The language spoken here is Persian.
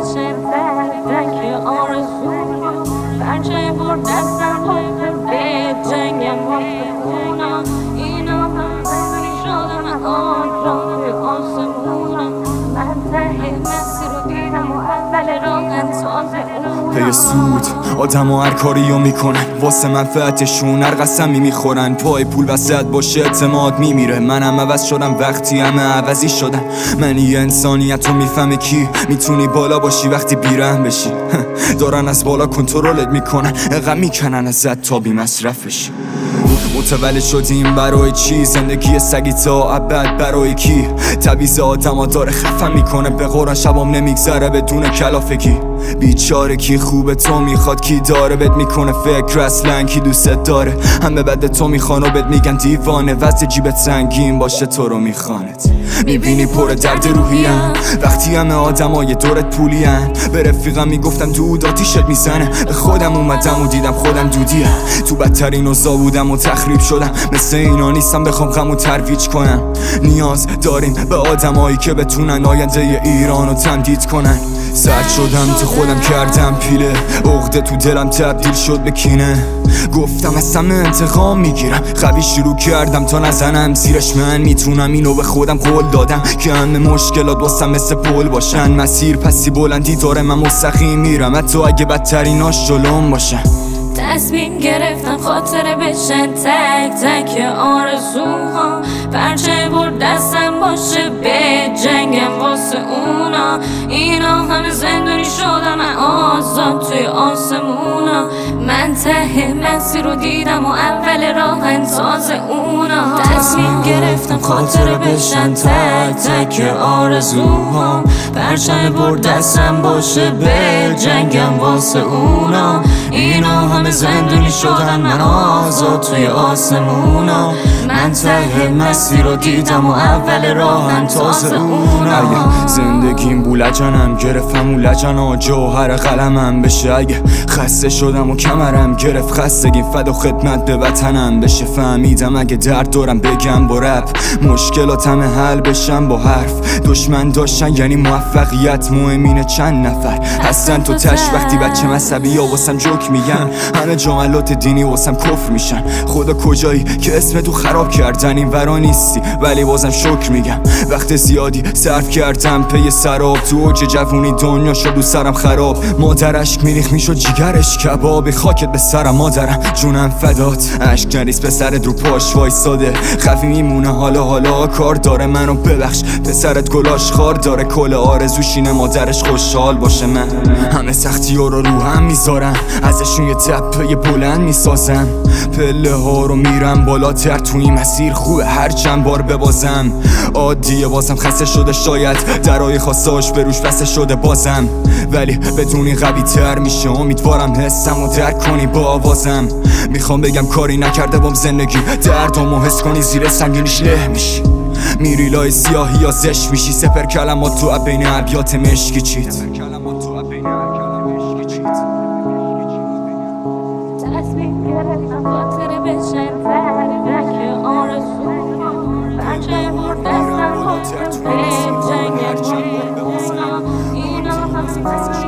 Thank you, Thank you. Thank you. Thank you. bu dertten برای سود آدم هر کاریو می‌کنن. واسه منفعتشون هر قسمی می‌خورن. پای پول وسط باشه اعتماد میمیره. منم عوض شدم وقتی همه عوضی شدم منی انسانیت رو می‌فهمه کی. می‌تونی بالا باشی وقتی بیرم بشی. دارن از بالا کنترلت می‌کنن. اقم می‌کنن ازت تا بی مصرفش. متولد شدیم برای چی؟ زندگی سگی تا ابد برای کی؟ تبیز آدم داره خفم می‌کنه. به قرآن شبام نمیگذره بدون کلافگی بیچاره کی خوبه تو می‌خواد کی داره بد می‌کنه فکر اصلا کی دوست داره همه بد تو می‌خوان و بد میگن دیوانه وزد جیبت سنگین باشه تو رو میخوانت می‌بینی پر درد روحیم وقتی همه آدمای دورت پولین به رفیقم می‌گفتم دود آتیشت می‌زنه. به خودم اومدم و دیدم خودم دودیه تو بدترین اوضاع بودم و تخریب شدم. مثل اینا نیستم بخوام و ترویج کنم. نیاز داریم به آدمایی که بتونن آینده ایران رو تمدید کنن. سرد شدم تو خودم کردم پیله عقده تو دلم تبدیل شد به کینه. گفتم از انتقام می‌گیرم. قوی شروع کردم تا نزنم زیرش من می‌تونم. اینو به خودم قول دادم که همه مشکلات واسم مثل پل باشن. مسیر پسی بلندی داره من مستقیم میرم. حتی اگه بدتریناش جلوم باشن تصمیم گرفتم خاطره بشن تک تک آرزوها پرچه بر دستم باشه. به اینا همه زندونی شدم من آزاد توی آسمونا. من ته مسیر رو دیدم و اول راه تازه اونا. تصمیم گرفتم خاطره بشن تک تک آرزوها پرچم بر دستم باشه به جنگم واسه اونا. اینا همه زندونی شدن من آزاد توی آسمونا. من ته مسیر رو دیدم و اول راهم تازه اونا. زندگیم بولجنم گرفتم و جوهر قلمم بشه. اگه خسته شدم و کمرم گرفت خستگی فد و خدمت به وطنم بشه. فهمیدم اگه درد دارم بگم با رپ مشکلاتم حل بشم با حرف. دشمن داشتن یعنی موفقیت. مهمینه چند نفر هستن تو تش. وقتی بچه مذهبی یا واسم جوک میگن همه جملات دینی واسم کفر میشن خدا کجایی؟ که اسم تو خراب کردن این ورا نیستی. ولی بازم شکر میگم. وقت زیادی صرف کردم پی سراب. تو اوج جوونی دنیا شد و سرم خراب. مادرش میریخ می‌شد جیگرش کباب. خاکت به سرم مادرم. جونم فدات. اشک نریس پسرت رو پاش وایساده. خفی میمونه. حالا حالا کار داره منو. ببخش. پسرت گلاش خار داره. کل آرزوشینه مادرش خوشحال باشه من. همه سختی رو رو هم می‌ذارم. ازشون یه تپه بلند می‌سازم. پله ها رو میرم بالاتر تو این مسیر. خوبه هر چند بار ببازم. عادیه بازم خسته شده شاید درای خاصاش به روش بسته شده بازم. ولی بدونی قوی تر میشه. امیدوارم حسم و درک کنی با آوازم. می‌خوام بگم کاری نکرده بام زندگی. دردمو حس کنی زیر سنگینیش له میشی. میری لای سیاهی یا زش میشی. سپر کلمات تو بین عبیات مشکی چید Let's